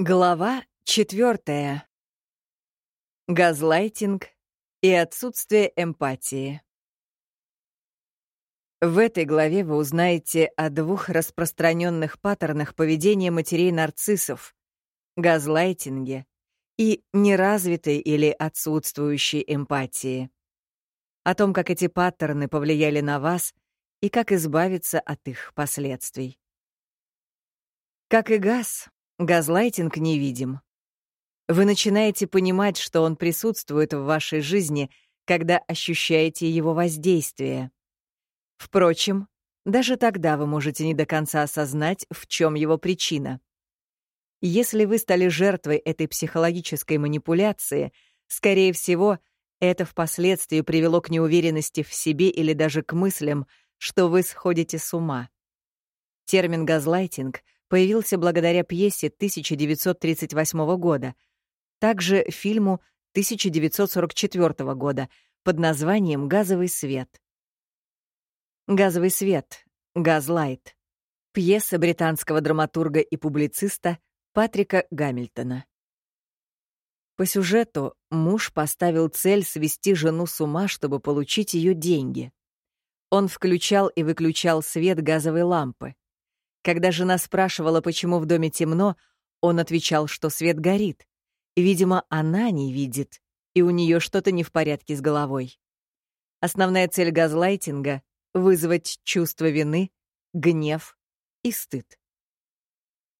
Глава четвертая. Газлайтинг и отсутствие эмпатии. В этой главе вы узнаете о двух распространенных паттернах поведения матерей-нарциссов — газлайтинге и неразвитой или отсутствующей эмпатии. О том, как эти паттерны повлияли на вас и как избавиться от их последствий. Как и газ, Газлайтинг невидим. Вы начинаете понимать, что он присутствует в вашей жизни, когда ощущаете его воздействие. Впрочем, даже тогда вы можете не до конца осознать, в чем его причина. Если вы стали жертвой этой психологической манипуляции, скорее всего, это впоследствии привело к неуверенности в себе или даже к мыслям, что вы сходите с ума. Термин «газлайтинг» — появился благодаря пьесе 1938 года, также фильму 1944 года под названием «Газовый свет». «Газовый свет», «Газлайт» — пьеса британского драматурга и публициста Патрика Гамильтона. По сюжету муж поставил цель свести жену с ума, чтобы получить ее деньги. Он включал и выключал свет газовой лампы. Когда жена спрашивала, почему в доме темно, он отвечал, что свет горит. Видимо, она не видит, и у нее что-то не в порядке с головой. Основная цель газлайтинга — вызвать чувство вины, гнев и стыд.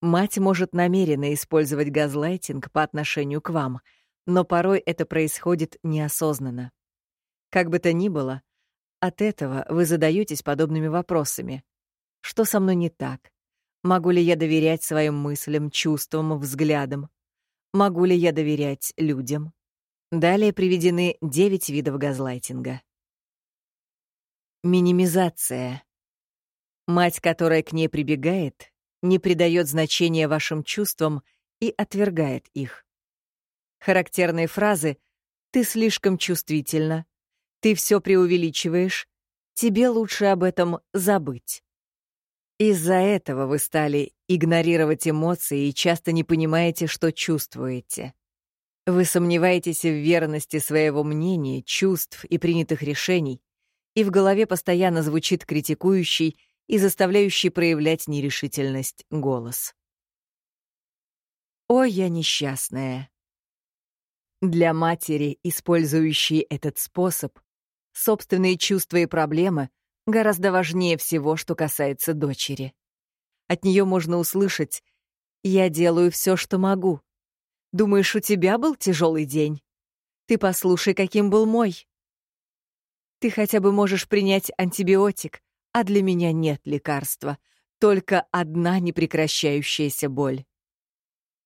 Мать может намеренно использовать газлайтинг по отношению к вам, но порой это происходит неосознанно. Как бы то ни было, от этого вы задаетесь подобными вопросами. Что со мной не так? Могу ли я доверять своим мыслям, чувствам, взглядам? Могу ли я доверять людям? Далее приведены 9 видов газлайтинга. Минимизация. Мать, которая к ней прибегает, не придает значения вашим чувствам и отвергает их. Характерные фразы «ты слишком чувствительна», «ты все преувеличиваешь», «тебе лучше об этом забыть». Из-за этого вы стали игнорировать эмоции и часто не понимаете, что чувствуете. Вы сомневаетесь в верности своего мнения, чувств и принятых решений, и в голове постоянно звучит критикующий и заставляющий проявлять нерешительность голос. «О, я несчастная!» Для матери, использующей этот способ, собственные чувства и проблемы гораздо важнее всего, что касается дочери. От нее можно услышать «Я делаю все, что могу». Думаешь, у тебя был тяжелый день? Ты послушай, каким был мой. Ты хотя бы можешь принять антибиотик, а для меня нет лекарства, только одна непрекращающаяся боль.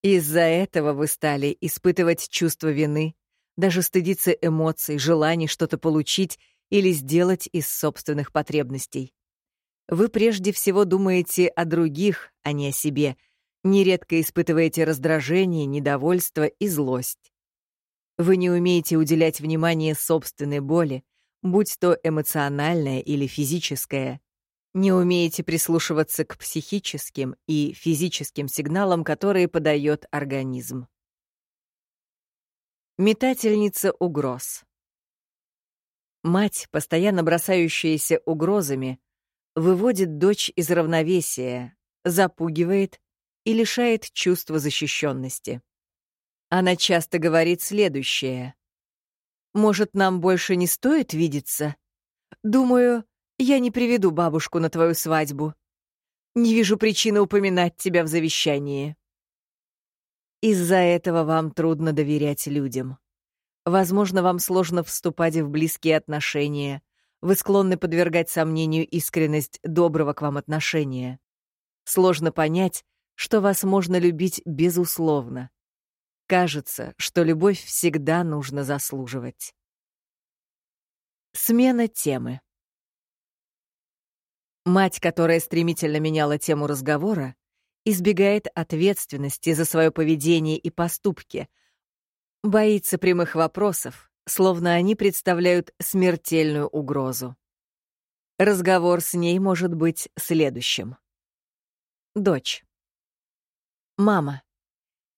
Из-за этого вы стали испытывать чувство вины, даже стыдиться эмоций, желаний что-то получить или сделать из собственных потребностей. Вы прежде всего думаете о других, а не о себе, нередко испытываете раздражение, недовольство и злость. Вы не умеете уделять внимание собственной боли, будь то эмоциональная или физическая. Не умеете прислушиваться к психическим и физическим сигналам, которые подает организм. Метательница угроз. Мать, постоянно бросающаяся угрозами, выводит дочь из равновесия, запугивает и лишает чувства защищенности. Она часто говорит следующее. «Может, нам больше не стоит видеться? Думаю, я не приведу бабушку на твою свадьбу. Не вижу причины упоминать тебя в завещании». Из-за этого вам трудно доверять людям. Возможно, вам сложно вступать в близкие отношения. Вы склонны подвергать сомнению искренность доброго к вам отношения. Сложно понять, что вас можно любить безусловно. Кажется, что любовь всегда нужно заслуживать. Смена темы. Мать, которая стремительно меняла тему разговора, избегает ответственности за свое поведение и поступки — Боится прямых вопросов, словно они представляют смертельную угрозу. Разговор с ней может быть следующим. Дочь. «Мама,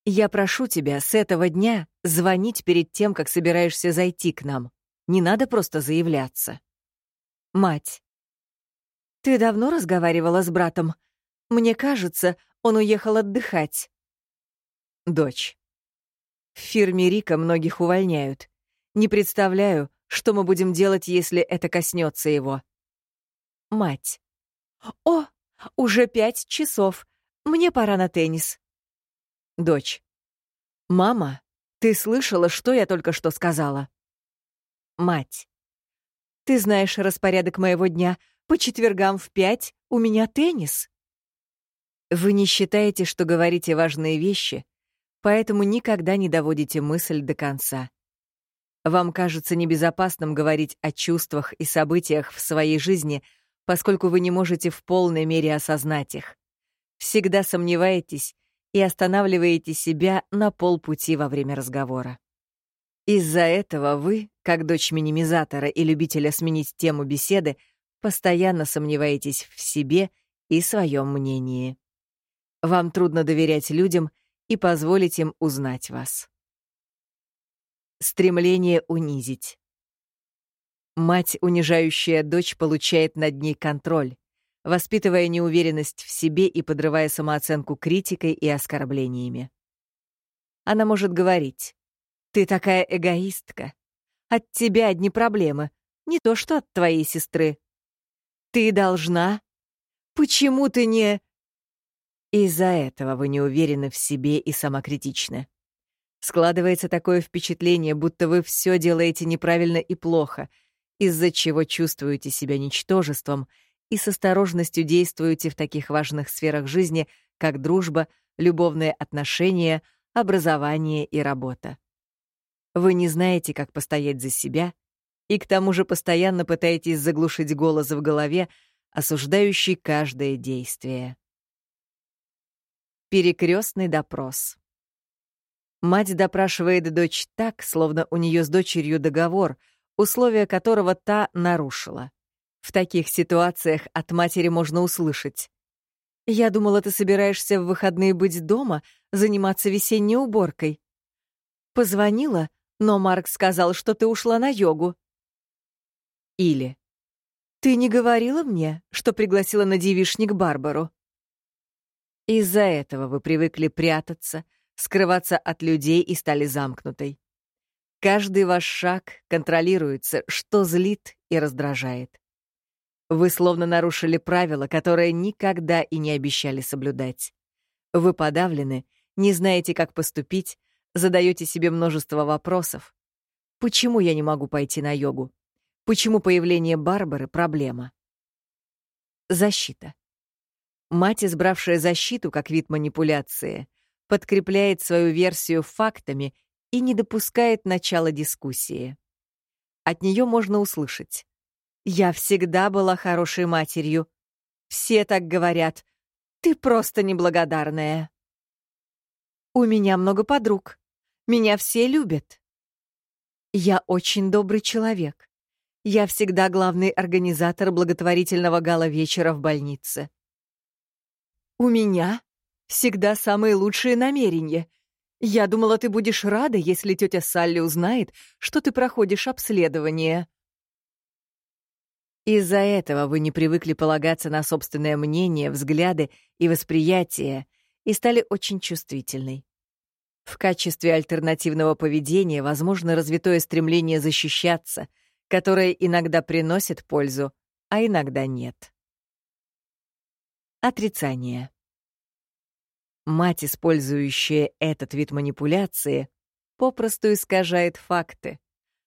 Я прошу тебя с этого дня звонить перед тем, как собираешься зайти к нам. Не надо просто заявляться. Мать. Ты давно разговаривала с братом? Мне кажется, он уехал отдыхать. Дочь. В фирме Рика многих увольняют. Не представляю, что мы будем делать, если это коснется его. Мать. О, уже пять часов. Мне пора на теннис. Дочь. Мама, ты слышала, что я только что сказала? Мать. Ты знаешь распорядок моего дня. По четвергам в пять у меня теннис. Вы не считаете, что говорите важные вещи, поэтому никогда не доводите мысль до конца. Вам кажется небезопасным говорить о чувствах и событиях в своей жизни, поскольку вы не можете в полной мере осознать их. Всегда сомневаетесь и останавливаете себя на полпути во время разговора. Из-за этого вы, как дочь минимизатора и любителя сменить тему беседы, постоянно сомневаетесь в себе и своем мнении. Вам трудно доверять людям и позволить им узнать вас. Стремление унизить. Мать, унижающая дочь, получает над ней контроль, воспитывая неуверенность в себе и подрывая самооценку критикой и оскорблениями. Она может говорить, «Ты такая эгоистка. От тебя одни проблемы, не то что от твоей сестры. Ты должна. Почему ты не...» Из-за этого вы не уверены в себе и самокритичны. Складывается такое впечатление, будто вы все делаете неправильно и плохо, из-за чего чувствуете себя ничтожеством и с осторожностью действуете в таких важных сферах жизни, как дружба, любовные отношения, образование и работа. Вы не знаете, как постоять за себя, и к тому же постоянно пытаетесь заглушить голос в голове, осуждающий каждое действие. Перекрестный допрос. Мать допрашивает дочь так, словно у нее с дочерью договор, условия которого та нарушила. В таких ситуациях от матери можно услышать. «Я думала, ты собираешься в выходные быть дома, заниматься весенней уборкой». Позвонила, но Марк сказал, что ты ушла на йогу. Или «Ты не говорила мне, что пригласила на девишник Барбару?» Из-за этого вы привыкли прятаться, скрываться от людей и стали замкнутой. Каждый ваш шаг контролируется, что злит и раздражает. Вы словно нарушили правила, которые никогда и не обещали соблюдать. Вы подавлены, не знаете, как поступить, задаете себе множество вопросов. Почему я не могу пойти на йогу? Почему появление Барбары — проблема? Защита. Мать, избравшая защиту как вид манипуляции, подкрепляет свою версию фактами и не допускает начала дискуссии. От нее можно услышать. «Я всегда была хорошей матерью. Все так говорят. Ты просто неблагодарная». «У меня много подруг. Меня все любят». «Я очень добрый человек. Я всегда главный организатор благотворительного гала-вечера в больнице. У меня всегда самые лучшие намерения. Я думала, ты будешь рада, если тетя Салли узнает, что ты проходишь обследование. Из-за этого вы не привыкли полагаться на собственное мнение, взгляды и восприятие и стали очень чувствительной. В качестве альтернативного поведения возможно развитое стремление защищаться, которое иногда приносит пользу, а иногда нет. Отрицание. Мать, использующая этот вид манипуляции, попросту искажает факты,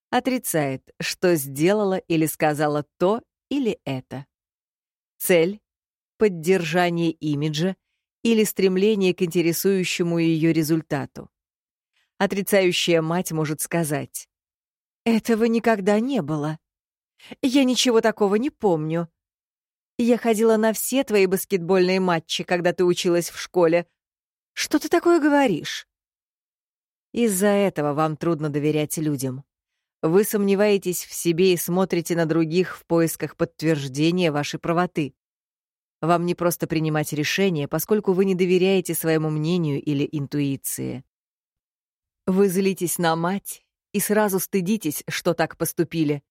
отрицает, что сделала или сказала то или это. Цель — поддержание имиджа или стремление к интересующему ее результату. Отрицающая мать может сказать, «Этого никогда не было. Я ничего такого не помню. Я ходила на все твои баскетбольные матчи, когда ты училась в школе. Что ты такое говоришь? Из-за этого вам трудно доверять людям. Вы сомневаетесь в себе и смотрите на других в поисках подтверждения вашей правоты. Вам не просто принимать решения, поскольку вы не доверяете своему мнению или интуиции. Вы злитесь на мать и сразу стыдитесь, что так поступили.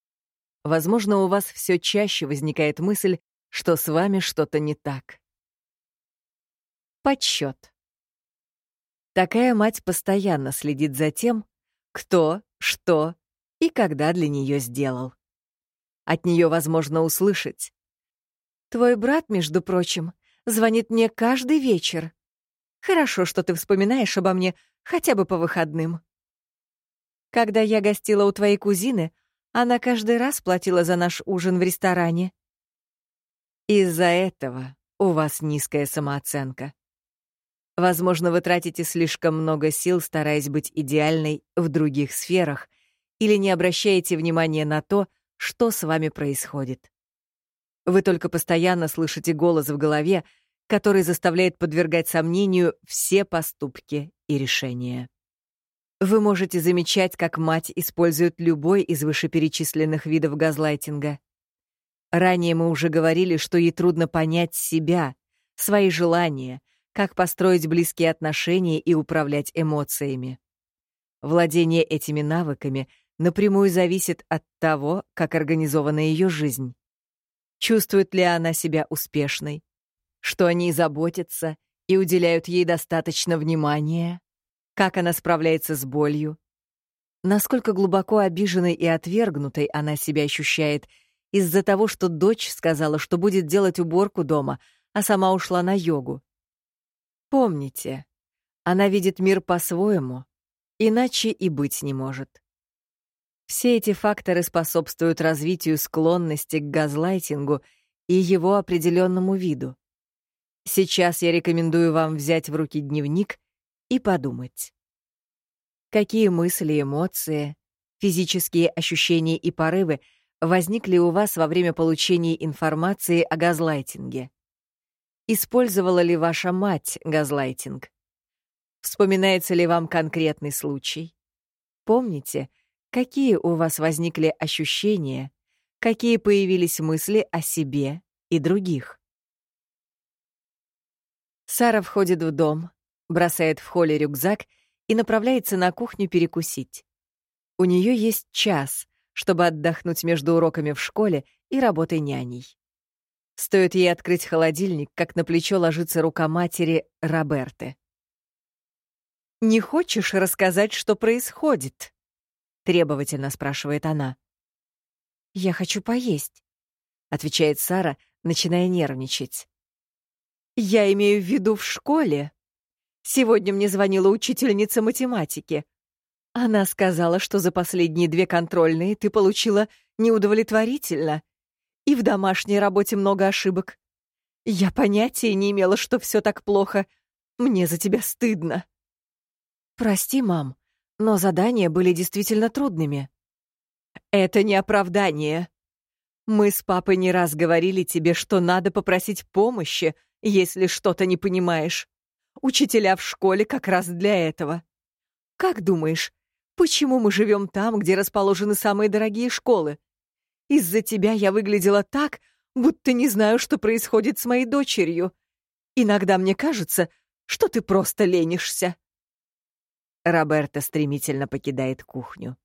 Возможно, у вас все чаще возникает мысль, что с вами что-то не так. Подсчет. Такая мать постоянно следит за тем, кто, что и когда для нее сделал. От нее возможно услышать. «Твой брат, между прочим, звонит мне каждый вечер. Хорошо, что ты вспоминаешь обо мне хотя бы по выходным. Когда я гостила у твоей кузины, она каждый раз платила за наш ужин в ресторане. Из-за этого у вас низкая самооценка. Возможно, вы тратите слишком много сил, стараясь быть идеальной в других сферах, или не обращаете внимания на то, что с вами происходит. Вы только постоянно слышите голос в голове, который заставляет подвергать сомнению все поступки и решения. Вы можете замечать, как мать использует любой из вышеперечисленных видов газлайтинга. Ранее мы уже говорили, что ей трудно понять себя, свои желания, как построить близкие отношения и управлять эмоциями. Владение этими навыками напрямую зависит от того, как организована ее жизнь. Чувствует ли она себя успешной, что они заботятся и уделяют ей достаточно внимания, как она справляется с болью, насколько глубоко обиженной и отвергнутой она себя ощущает из-за того, что дочь сказала, что будет делать уборку дома, а сама ушла на йогу. Помните, она видит мир по-своему, иначе и быть не может. Все эти факторы способствуют развитию склонности к газлайтингу и его определенному виду. Сейчас я рекомендую вам взять в руки дневник и подумать. Какие мысли, эмоции, физические ощущения и порывы возникли у вас во время получения информации о газлайтинге? Использовала ли ваша мать газлайтинг? Вспоминается ли вам конкретный случай? Помните, какие у вас возникли ощущения, какие появились мысли о себе и других? Сара входит в дом, бросает в холле рюкзак и направляется на кухню перекусить. У нее есть час, чтобы отдохнуть между уроками в школе и работой няней. Стоит ей открыть холодильник, как на плечо ложится рука матери Роберты. «Не хочешь рассказать, что происходит?» — требовательно спрашивает она. «Я хочу поесть», — отвечает Сара, начиная нервничать. Я имею в виду в школе. Сегодня мне звонила учительница математики. Она сказала, что за последние две контрольные ты получила неудовлетворительно, и в домашней работе много ошибок. Я понятия не имела, что все так плохо. Мне за тебя стыдно. Прости, мам, но задания были действительно трудными. Это не оправдание. Мы с папой не раз говорили тебе, что надо попросить помощи, если что-то не понимаешь. Учителя в школе как раз для этого. Как думаешь, почему мы живем там, где расположены самые дорогие школы? Из-за тебя я выглядела так, будто не знаю, что происходит с моей дочерью. Иногда мне кажется, что ты просто ленишься. Роберта стремительно покидает кухню.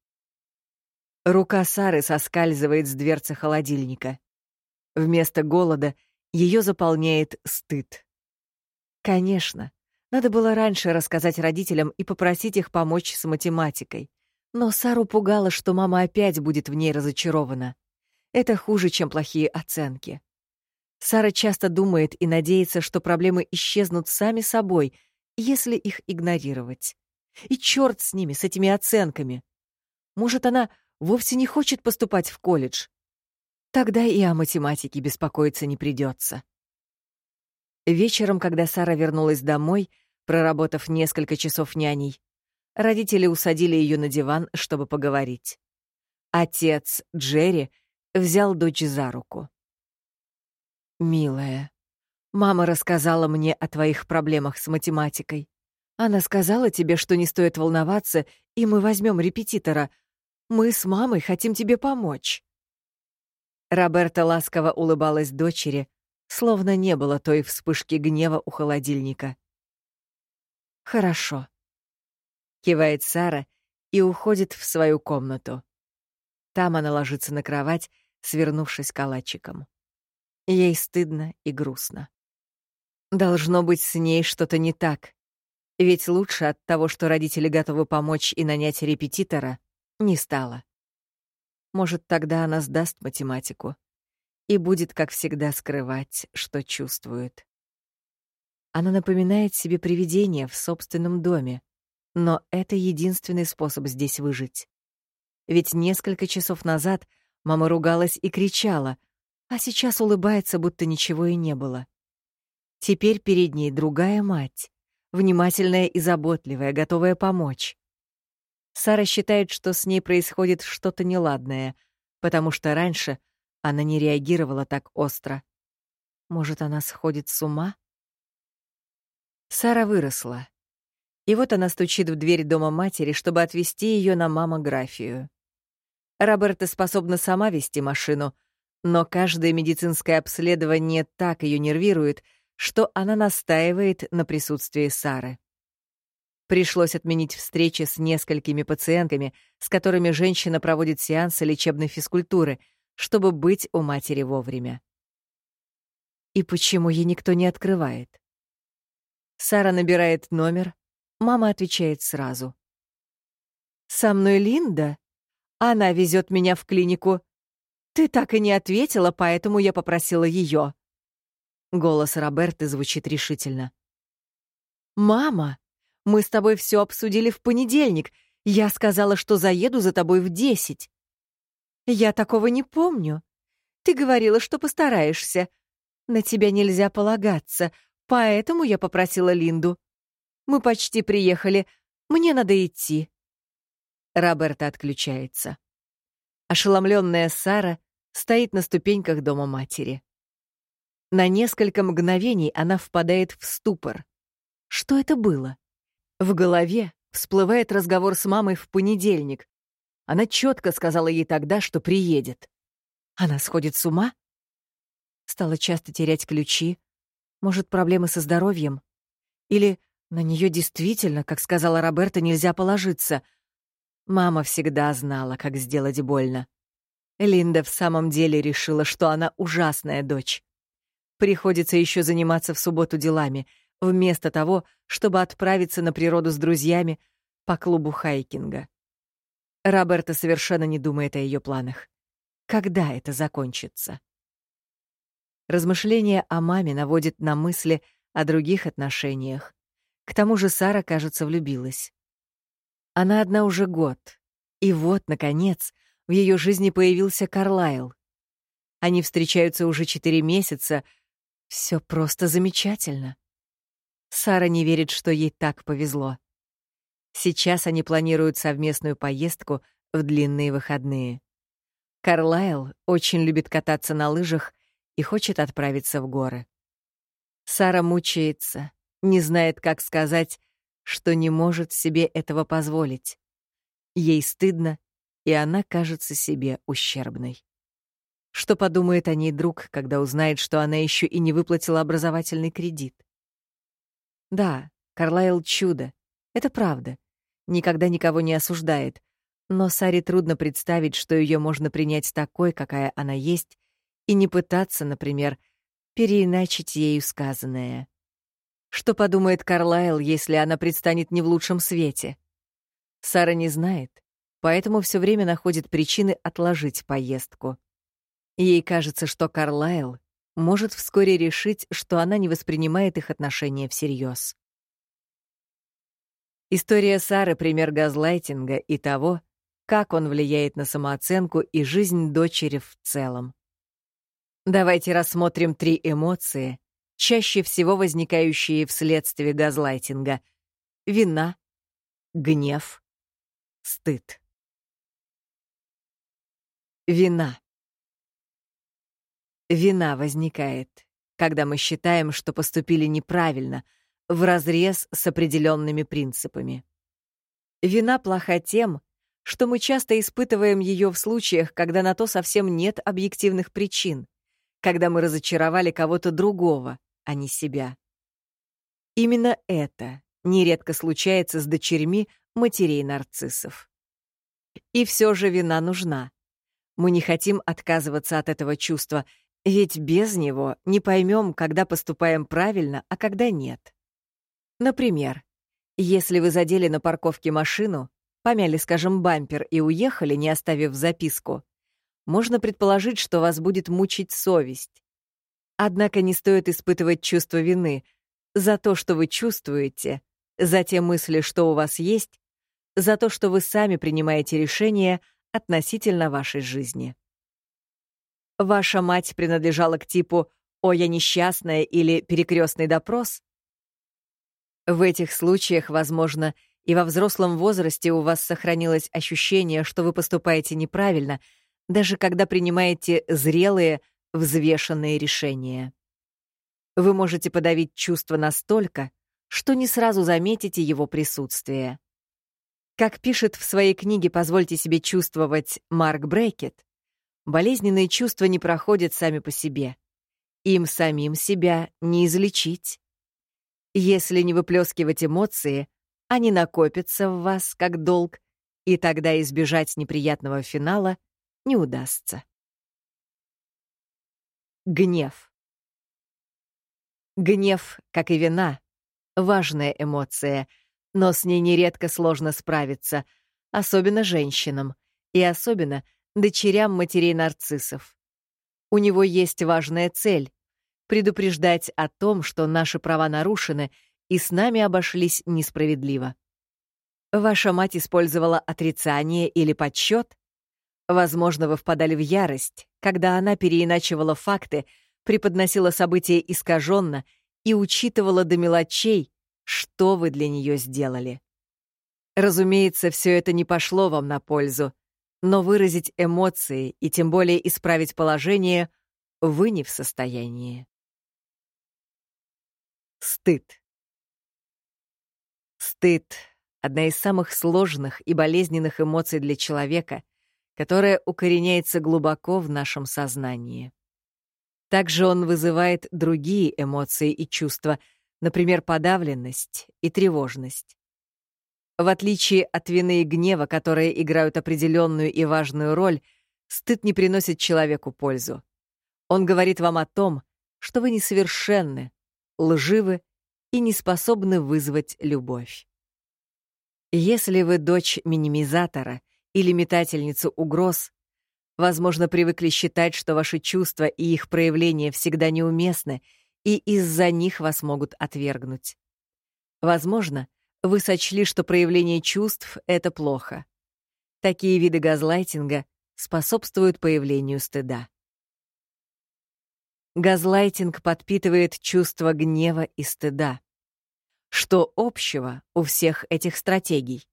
Рука Сары соскальзывает с дверцы холодильника. Вместо голода — ее заполняет стыд. Конечно, надо было раньше рассказать родителям и попросить их помочь с математикой. Но Сару пугало, что мама опять будет в ней разочарована. Это хуже, чем плохие оценки. Сара часто думает и надеется, что проблемы исчезнут сами собой, если их игнорировать. И черт с ними, с этими оценками. Может, она вовсе не хочет поступать в колледж, Тогда и о математике беспокоиться не придется. Вечером, когда Сара вернулась домой, проработав несколько часов няней, родители усадили ее на диван, чтобы поговорить. Отец, Джерри, взял дочь за руку. «Милая, мама рассказала мне о твоих проблемах с математикой. Она сказала тебе, что не стоит волноваться, и мы возьмем репетитора. Мы с мамой хотим тебе помочь». Роберта ласково улыбалась дочери, словно не было той вспышки гнева у холодильника. «Хорошо. Кивает Сара и уходит в свою комнату. Там она ложится на кровать, свернувшись калачиком. Ей стыдно и грустно. Должно быть, с ней что-то не так. Ведь лучше от того, что родители готовы помочь и нанять репетитора, не стало. Может, тогда она сдаст математику и будет, как всегда, скрывать, что чувствует. Она напоминает себе привидение в собственном доме, но это единственный способ здесь выжить. Ведь несколько часов назад мама ругалась и кричала, а сейчас улыбается, будто ничего и не было. Теперь перед ней другая мать, внимательная и заботливая, готовая помочь. Сара считает, что с ней происходит что-то неладное, потому что раньше она не реагировала так остро. Может, она сходит с ума? Сара выросла. И вот она стучит в дверь дома матери, чтобы отвезти ее на маммографию. Роберта способна сама вести машину, но каждое медицинское обследование так ее нервирует, что она настаивает на присутствии Сары. Пришлось отменить встречи с несколькими пациентками, с которыми женщина проводит сеансы лечебной физкультуры, чтобы быть у матери вовремя. И почему ей никто не открывает? Сара набирает номер, мама отвечает сразу. «Со мной Линда?» Она везет меня в клинику. Ты так и не ответила, поэтому я попросила ее. Голос Роберты звучит решительно. «Мама, мы с тобой все обсудили в понедельник. Я сказала, что заеду за тобой в десять». «Я такого не помню. Ты говорила, что постараешься. На тебя нельзя полагаться, поэтому я попросила Линду. Мы почти приехали. Мне надо идти». Роберта отключается. Ошеломленная Сара стоит на ступеньках дома матери. На несколько мгновений она впадает в ступор. Что это было? В голове всплывает разговор с мамой в понедельник. Она четко сказала ей тогда, что приедет. Она сходит с ума? Стала часто терять ключи. Может, проблемы со здоровьем? Или на нее действительно, как сказала Роберта, нельзя положиться — Мама всегда знала, как сделать больно. Линда в самом деле решила, что она ужасная дочь. Приходится еще заниматься в субботу делами, вместо того, чтобы отправиться на природу с друзьями по клубу хайкинга. Роберта совершенно не думает о ее планах. Когда это закончится? Размышления о маме наводят на мысли о других отношениях. К тому же Сара, кажется, влюбилась. Она одна уже год. И вот, наконец, в ее жизни появился Карлайл. Они встречаются уже четыре месяца. Все просто замечательно. Сара не верит, что ей так повезло. Сейчас они планируют совместную поездку в длинные выходные. Карлайл очень любит кататься на лыжах и хочет отправиться в горы. Сара мучается, не знает, как сказать что не может себе этого позволить. Ей стыдно, и она кажется себе ущербной. Что подумает о ней друг, когда узнает, что она еще и не выплатила образовательный кредит? Да, Карлайл — чудо. Это правда. Никогда никого не осуждает. Но Саре трудно представить, что ее можно принять такой, какая она есть, и не пытаться, например, переиначить ею сказанное. Что подумает Карлайл, если она предстанет не в лучшем свете? Сара не знает, поэтому все время находит причины отложить поездку. Ей кажется, что Карлайл может вскоре решить, что она не воспринимает их отношения всерьез. История Сары — пример газлайтинга и того, как он влияет на самооценку и жизнь дочери в целом. Давайте рассмотрим три эмоции, чаще всего возникающие вследствие газлайтинга — вина, гнев, стыд. Вина. Вина возникает, когда мы считаем, что поступили неправильно, вразрез с определенными принципами. Вина плоха тем, что мы часто испытываем ее в случаях, когда на то совсем нет объективных причин, когда мы разочаровали кого-то другого, а не себя. Именно это нередко случается с дочерьми матерей-нарциссов. И все же вина нужна. Мы не хотим отказываться от этого чувства, ведь без него не поймем, когда поступаем правильно, а когда нет. Например, если вы задели на парковке машину, помяли, скажем, бампер и уехали, не оставив записку, можно предположить, что вас будет мучить совесть. Однако не стоит испытывать чувство вины за то, что вы чувствуете, за те мысли, что у вас есть, за то, что вы сами принимаете решения относительно вашей жизни. Ваша мать принадлежала к типу «О, я несчастная» или «Перекрестный допрос»? В этих случаях, возможно, и во взрослом возрасте у вас сохранилось ощущение, что вы поступаете неправильно, даже когда принимаете зрелые, взвешенные решения. Вы можете подавить чувство настолько, что не сразу заметите его присутствие. Как пишет в своей книге «Позвольте себе чувствовать» Марк Брейкет, болезненные чувства не проходят сами по себе. Им самим себя не излечить. Если не выплескивать эмоции, они накопятся в вас как долг, и тогда избежать неприятного финала не удастся. Гнев. Гнев, как и вина, важная эмоция — но с ней нередко сложно справиться, особенно женщинам, и особенно дочерям матерей-нарциссов. У него есть важная цель — предупреждать о том, что наши права нарушены и с нами обошлись несправедливо. Ваша мать использовала отрицание или подсчет? Возможно, вы впадали в ярость, когда она переиначивала факты, преподносила события искаженно и учитывала до мелочей, что вы для нее сделали. Разумеется, все это не пошло вам на пользу, но выразить эмоции и тем более исправить положение вы не в состоянии. Стыд. Стыд — одна из самых сложных и болезненных эмоций для человека, которая укореняется глубоко в нашем сознании. Также он вызывает другие эмоции и чувства — например, подавленность и тревожность. В отличие от вины и гнева, которые играют определенную и важную роль, стыд не приносит человеку пользу. Он говорит вам о том, что вы несовершенны, лживы и не способны вызвать любовь. Если вы дочь минимизатора или метательницу угроз, возможно, привыкли считать, что ваши чувства и их проявления всегда неуместны — и из-за них вас могут отвергнуть. Возможно, вы сочли, что проявление чувств — это плохо. Такие виды газлайтинга способствуют появлению стыда. Газлайтинг подпитывает чувство гнева и стыда. Что общего у всех этих стратегий?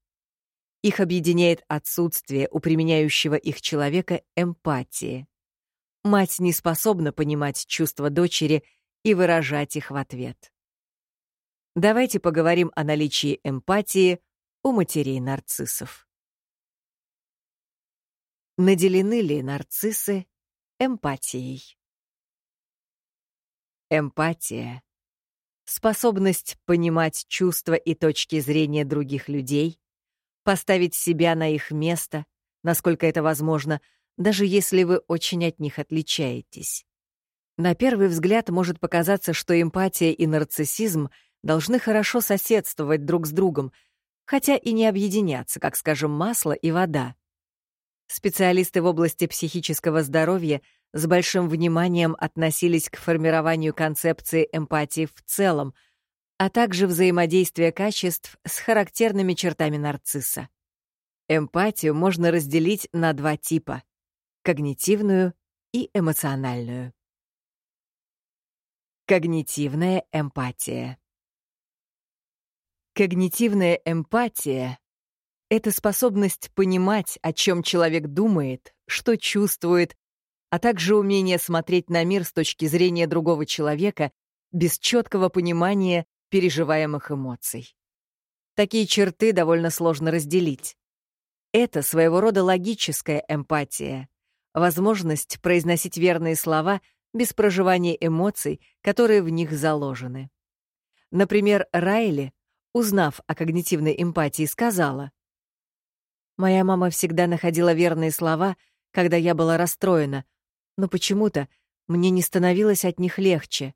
Их объединяет отсутствие у применяющего их человека эмпатии. Мать не способна понимать чувства дочери — и выражать их в ответ. Давайте поговорим о наличии эмпатии у матерей-нарциссов. Наделены ли нарциссы эмпатией? Эмпатия — способность понимать чувства и точки зрения других людей, поставить себя на их место, насколько это возможно, даже если вы очень от них отличаетесь. На первый взгляд может показаться, что эмпатия и нарциссизм должны хорошо соседствовать друг с другом, хотя и не объединяться, как, скажем, масло и вода. Специалисты в области психического здоровья с большим вниманием относились к формированию концепции эмпатии в целом, а также взаимодействия качеств с характерными чертами нарцисса. Эмпатию можно разделить на два типа — когнитивную и эмоциональную. Когнитивная эмпатия. Когнитивная эмпатия — это способность понимать, о чем человек думает, что чувствует, а также умение смотреть на мир с точки зрения другого человека без четкого понимания переживаемых эмоций. Такие черты довольно сложно разделить. Это своего рода логическая эмпатия, возможность произносить верные слова — без проживания эмоций, которые в них заложены. Например, Райли узнав о когнитивной эмпатии, сказала. «Моя мама всегда находила верные слова, когда я была расстроена, но почему-то мне не становилось от них легче.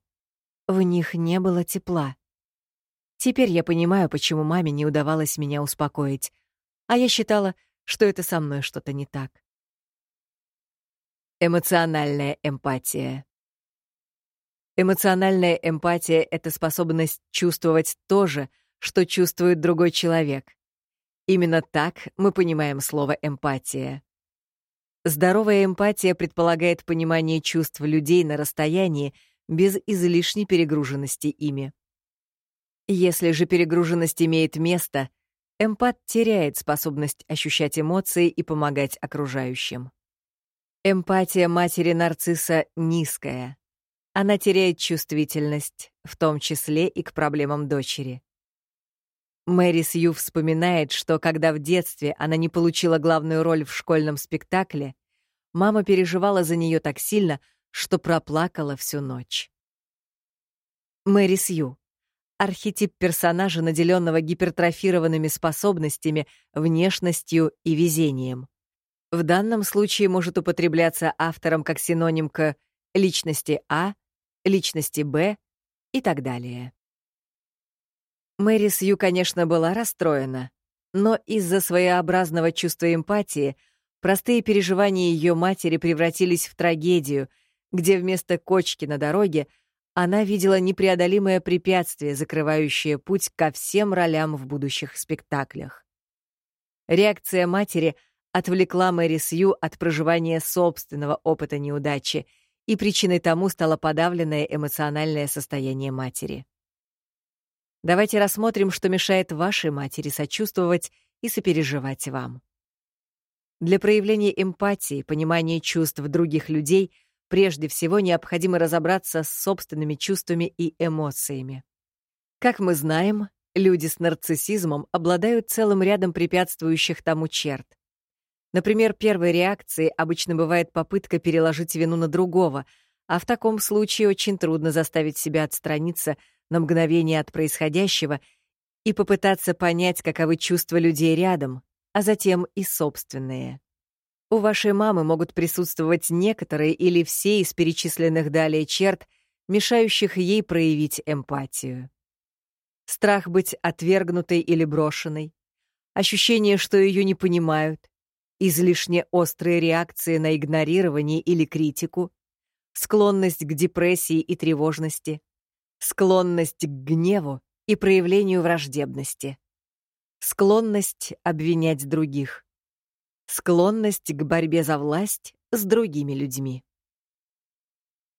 В них не было тепла. Теперь я понимаю, почему маме не удавалось меня успокоить, а я считала, что это со мной что-то не так. Эмоциональная эмпатия. Эмоциональная эмпатия — это способность чувствовать то же, что чувствует другой человек. Именно так мы понимаем слово «эмпатия». Здоровая эмпатия предполагает понимание чувств людей на расстоянии без излишней перегруженности ими. Если же перегруженность имеет место, эмпат теряет способность ощущать эмоции и помогать окружающим. Эмпатия матери нарцисса низкая. Она теряет чувствительность, в том числе и к проблемам дочери. Мэри Сью вспоминает, что когда в детстве она не получила главную роль в школьном спектакле, мама переживала за нее так сильно, что проплакала всю ночь. Мэри Сью — архетип персонажа, наделенного гипертрофированными способностями, внешностью и везением. В данном случае может употребляться автором как синоним к личности А, личности Б и так далее. Мэри Сью, конечно, была расстроена, но из-за своеобразного чувства эмпатии простые переживания ее матери превратились в трагедию, где вместо кочки на дороге она видела непреодолимое препятствие, закрывающее путь ко всем ролям в будущих спектаклях. Реакция матери отвлекла Мэри Сью от проживания собственного опыта неудачи, и причиной тому стало подавленное эмоциональное состояние матери. Давайте рассмотрим, что мешает вашей матери сочувствовать и сопереживать вам. Для проявления эмпатии, понимания чувств других людей прежде всего необходимо разобраться с собственными чувствами и эмоциями. Как мы знаем, люди с нарциссизмом обладают целым рядом препятствующих тому черт. Например, первой реакцией обычно бывает попытка переложить вину на другого, а в таком случае очень трудно заставить себя отстраниться на мгновение от происходящего и попытаться понять, каковы чувства людей рядом, а затем и собственные. У вашей мамы могут присутствовать некоторые или все из перечисленных далее черт, мешающих ей проявить эмпатию. Страх быть отвергнутой или брошенной, ощущение, что ее не понимают, излишне острые реакции на игнорирование или критику, склонность к депрессии и тревожности, склонность к гневу и проявлению враждебности, склонность обвинять других, склонность к борьбе за власть с другими людьми.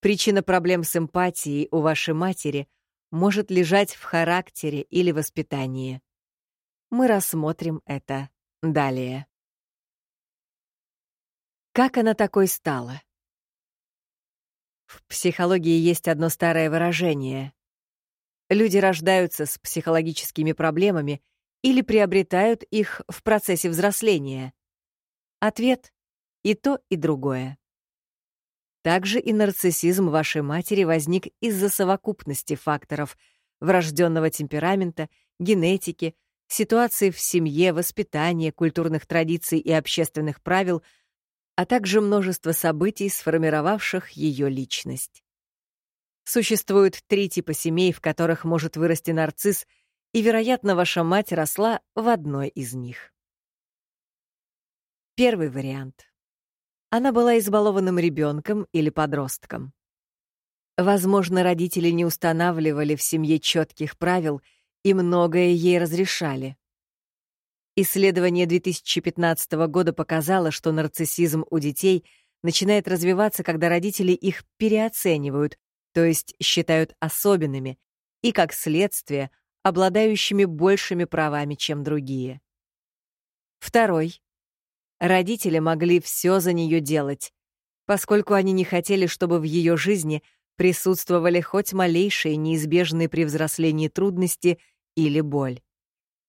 Причина проблем с эмпатией у вашей матери может лежать в характере или воспитании. Мы рассмотрим это далее. Как она такой стала? В психологии есть одно старое выражение. Люди рождаются с психологическими проблемами или приобретают их в процессе взросления. Ответ — и то, и другое. Также и нарциссизм вашей матери возник из-за совокупности факторов врожденного темперамента, генетики, ситуации в семье, воспитания, культурных традиций и общественных правил — а также множество событий, сформировавших ее личность. Существует три типа семей, в которых может вырасти нарцисс, и, вероятно, ваша мать росла в одной из них. Первый вариант. Она была избалованным ребенком или подростком. Возможно, родители не устанавливали в семье четких правил и многое ей разрешали. Исследование 2015 года показало, что нарциссизм у детей начинает развиваться, когда родители их переоценивают, то есть считают особенными, и, как следствие, обладающими большими правами, чем другие. Второй. Родители могли все за нее делать, поскольку они не хотели, чтобы в ее жизни присутствовали хоть малейшие неизбежные при взрослении трудности или боль.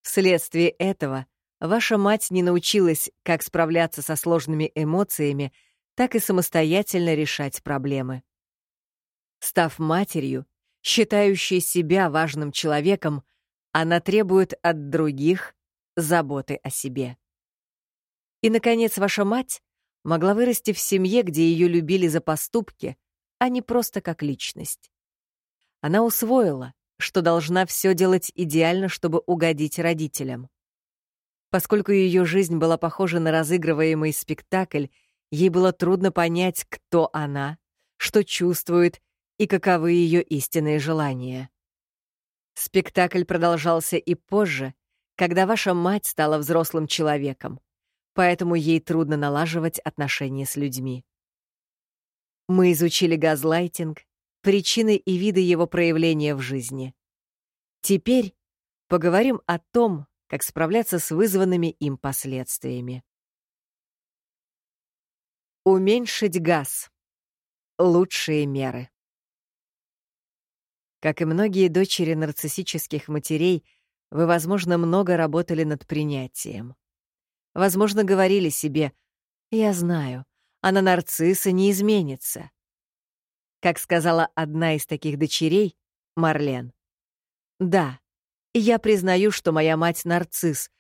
Вследствие этого ваша мать не научилась как справляться со сложными эмоциями, так и самостоятельно решать проблемы. Став матерью, считающей себя важным человеком, Она требует от других заботы о себе. И, наконец, ваша мать могла вырасти в семье, где ее любили за поступки, а не просто как личность. Она усвоила, что должна все делать идеально, чтобы угодить родителям. Поскольку ее жизнь была похожа на разыгрываемый спектакль, ей было трудно понять, кто она, что чувствует и каковы ее истинные желания. Спектакль продолжался и позже, когда ваша мать стала взрослым человеком, поэтому ей трудно налаживать отношения с людьми. Мы изучили газлайтинг, причины и виды его проявления в жизни. Теперь поговорим о том, как справляться с вызванными им последствиями. Уменьшить газ. Лучшие меры. Как и многие дочери нарциссических матерей, вы, возможно, много работали над принятием. Возможно, говорили себе «Я знаю, она нарцисса не изменится». Как сказала одна из таких дочерей, Марлен. «Да, я признаю, что моя мать нарцисс,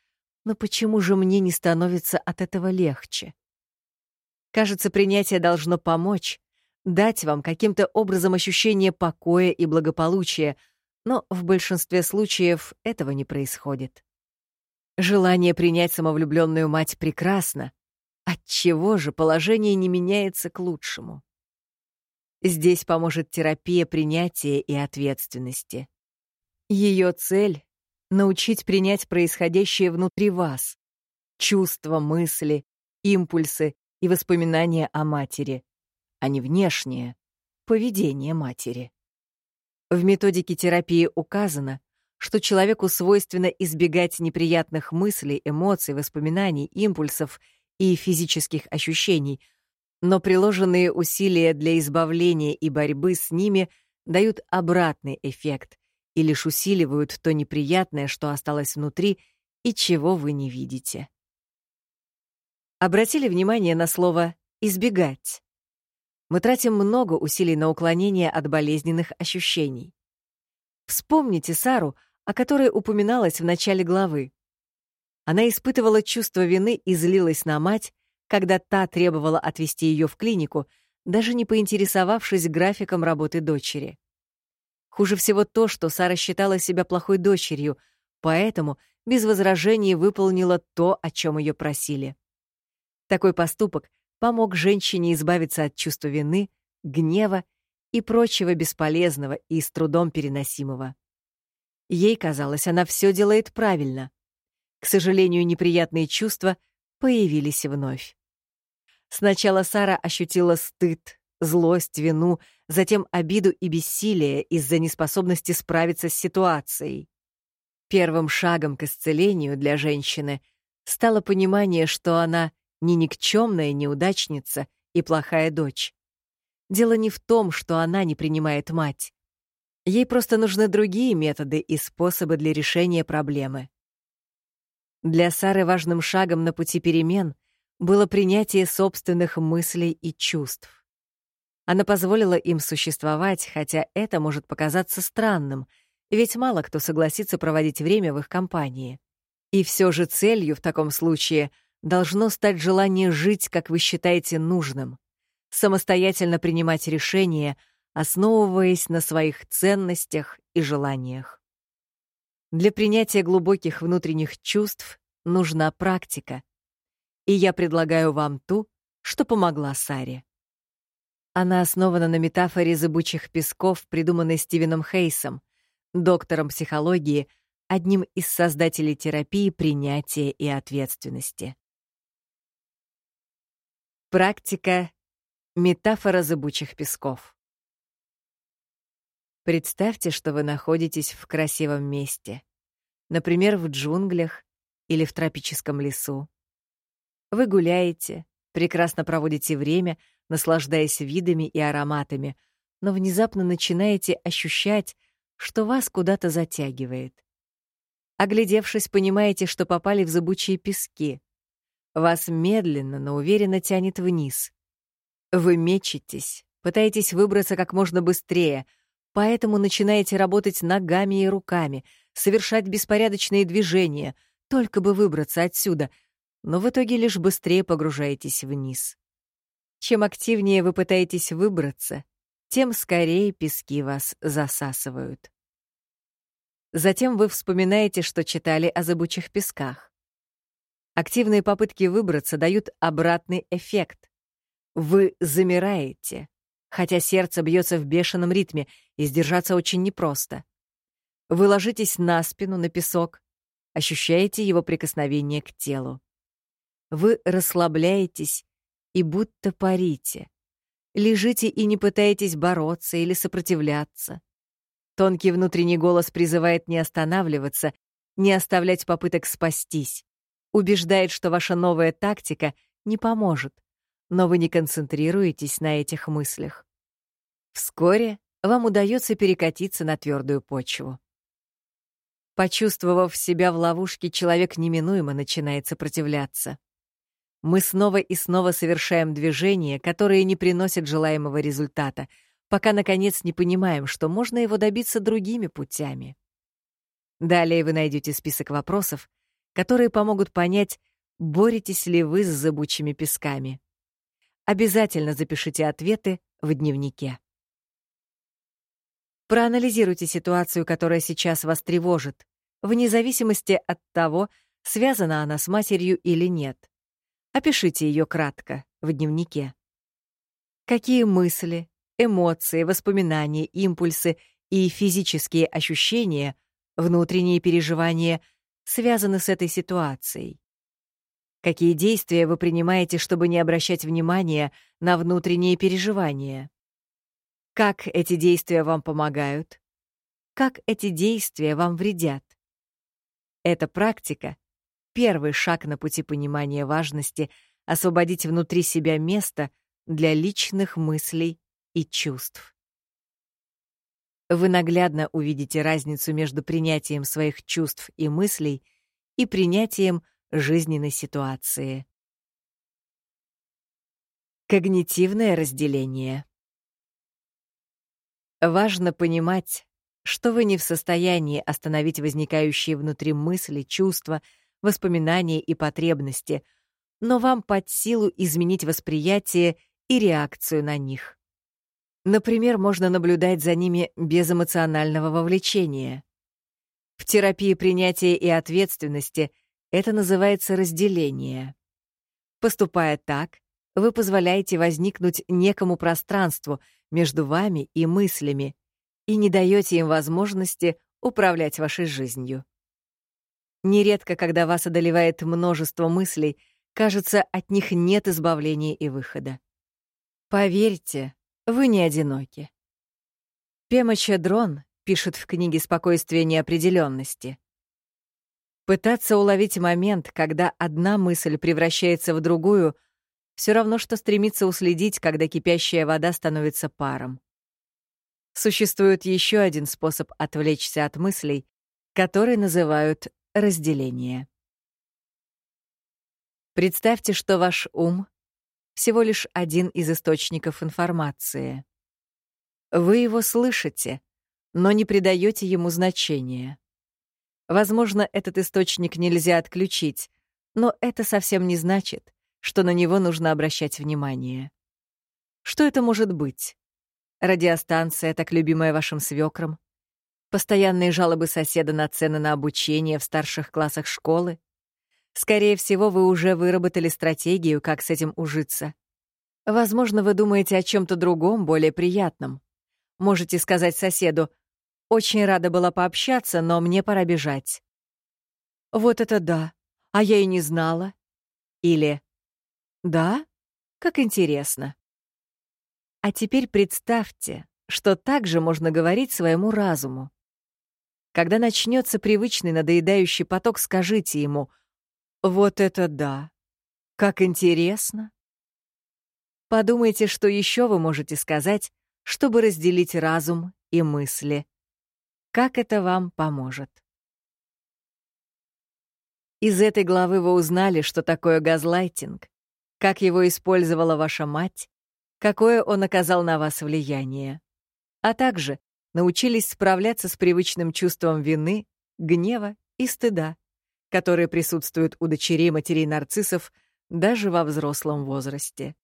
но почему же мне не становится от этого легче?» Кажется, принятие должно помочь, дать вам каким-то образом ощущение покоя и благополучия, но в большинстве случаев этого не происходит. Желание принять самовлюбленную мать прекрасно. Отчего же положение не меняется к лучшему? Здесь поможет терапия принятия и ответственности. Ее цель — научить принять происходящее внутри вас, чувства, мысли, импульсы и воспоминания о матери, а не внешнее — поведение матери. В методике терапии указано, что человеку свойственно избегать неприятных мыслей, эмоций, воспоминаний, импульсов и физических ощущений, но приложенные усилия для избавления и борьбы с ними дают обратный эффект и лишь усиливают то неприятное, что осталось внутри и чего вы не видите. Обратили внимание на слово «избегать»? Мы тратим много усилий на уклонение от болезненных ощущений. Вспомните Сару, о которой упоминалось в начале главы. Она испытывала чувство вины и злилась на мать, когда та требовала отвезти ее в клинику, даже не поинтересовавшись графиком работы дочери. Хуже всего то, что Сара считала себя плохой дочерью, поэтому без возражений выполнила то, о чем ее просили. Такой поступок помог женщине избавиться от чувства вины, гнева и прочего бесполезного и с трудом переносимого. Ей казалось, она все делает правильно. К сожалению, неприятные чувства появились вновь. Сначала Сара ощутила стыд, злость, вину, затем обиду и бессилие из-за неспособности справиться с ситуацией. Первым шагом к исцелению для женщины стало понимание, что она не никчемная неудачница и плохая дочь. Дело не в том, что она не принимает мать. Ей просто нужны другие методы и способы для решения проблемы. Для Сары важным шагом на пути перемен было принятие собственных мыслей и чувств. Она позволила им существовать, хотя это может показаться странным, ведь мало кто согласится проводить время в их компании. И все же целью в таком случае — должно стать желание жить, как вы считаете нужным, самостоятельно принимать решения, основываясь на своих ценностях и желаниях. Для принятия глубоких внутренних чувств нужна практика. И я предлагаю вам ту, что помогла Саре. Она основана на метафоре зыбучих песков, придуманной Стивеном Хейсом, доктором психологии, одним из создателей терапии принятия и ответственности. Практика — метафора зыбучих песков. Представьте, что вы находитесь в красивом месте, например, в джунглях или в тропическом лесу. Вы гуляете, прекрасно проводите время, наслаждаясь видами и ароматами, но внезапно начинаете ощущать, что вас куда-то затягивает. Оглядевшись, понимаете, что попали в зыбучие пески — вас медленно, но уверенно тянет вниз. Вы мечетесь, пытаетесь выбраться как можно быстрее, поэтому начинаете работать ногами и руками, совершать беспорядочные движения, только бы выбраться отсюда, но в итоге лишь быстрее погружаетесь вниз. Чем активнее вы пытаетесь выбраться, тем скорее пески вас засасывают. Затем вы вспоминаете, что читали о зыбучих песках. Активные попытки выбраться дают обратный эффект. Вы замираете, хотя сердце бьется в бешеном ритме, и сдержаться очень непросто. Вы ложитесь на спину, на песок, ощущаете его прикосновение к телу. Вы расслабляетесь и будто парите. Лежите и не пытаетесь бороться или сопротивляться. Тонкий внутренний голос призывает не останавливаться, не оставлять попыток спастись. Убеждает, что ваша новая тактика не поможет, но вы не концентрируетесь на этих мыслях. Вскоре вам удается перекатиться на твердую почву. Почувствовав себя в ловушке, человек неминуемо начинает сопротивляться. Мы снова и снова совершаем движения, которые не приносят желаемого результата, пока, наконец, не понимаем, что можно его добиться другими путями. Далее вы найдете список вопросов, которые помогут понять, боретесь ли вы с зыбучими песками. Обязательно запишите ответы в дневнике. Проанализируйте ситуацию, которая сейчас вас тревожит, вне зависимости от того, связана она с матерью или нет. Опишите ее кратко в дневнике. Какие мысли, эмоции, воспоминания, импульсы и физические ощущения, внутренние переживания связаны с этой ситуацией? Какие действия вы принимаете, чтобы не обращать внимания на внутренние переживания? Как эти действия вам помогают? Как эти действия вам вредят? Эта практика первый шаг на пути понимания важности освободить внутри себя место для личных мыслей и чувств. Вы наглядно увидите разницу между принятием своих чувств и мыслей и принятием жизненной ситуации. Когнитивное разделение. Важно понимать, что вы не в состоянии остановить возникающие внутри мысли, чувства, воспоминания и потребности, но вам под силу изменить восприятие и реакцию на них. Например, можно наблюдать за ними без эмоционального вовлечения. В терапии принятия и ответственности это называется разделение. Поступая так, вы позволяете возникнуть некому пространству между вами и мыслями и не даете им возможности управлять вашей жизнью. Нередко, когда вас одолевает множество мыслей, кажется, от них нет избавления и выхода. Поверьте, вы не одиноки. Пема Чедрон пишет в книге «Спокойствие неопределенности». Пытаться уловить момент, когда одна мысль превращается в другую, все равно, что стремиться уследить, когда кипящая вода становится паром. Существует еще один способ отвлечься от мыслей, который называют разделение. Представьте, что ваш ум — всего лишь один из источников информации. Вы его слышите, но не придаете ему значения. Возможно, этот источник нельзя отключить, но это совсем не значит, что на него нужно обращать внимание. Что это может быть? Радиостанция, так любимая вашим свекром, Постоянные жалобы соседа на цены на обучение в старших классах школы? Скорее всего, вы уже выработали стратегию, как с этим ужиться. Возможно, вы думаете о чем то другом, более приятном. Можете сказать соседу «Очень рада была пообщаться, но мне пора бежать». «Вот это да! А я и не знала». Или «Да? Как интересно». А теперь представьте, что так же можно говорить своему разуму. Когда начнется привычный надоедающий поток, скажите ему «Вот это да! Как интересно!» Подумайте, что еще вы можете сказать, чтобы разделить разум и мысли. Как это вам поможет? Из этой главы вы узнали, что такое газлайтинг, как его использовала ваша мать, какое он оказал на вас влияние, а также научились справляться с привычным чувством вины, гнева и стыда, которые присутствуют у дочерей матерей-нарциссов даже во взрослом возрасте.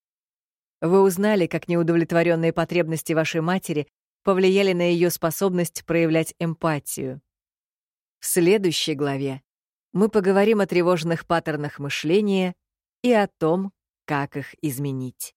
Вы узнали, как неудовлетворенные потребности вашей матери повлияли на ее способность проявлять эмпатию. В следующей главе мы поговорим о тревожных паттернах мышления и о том, как их изменить.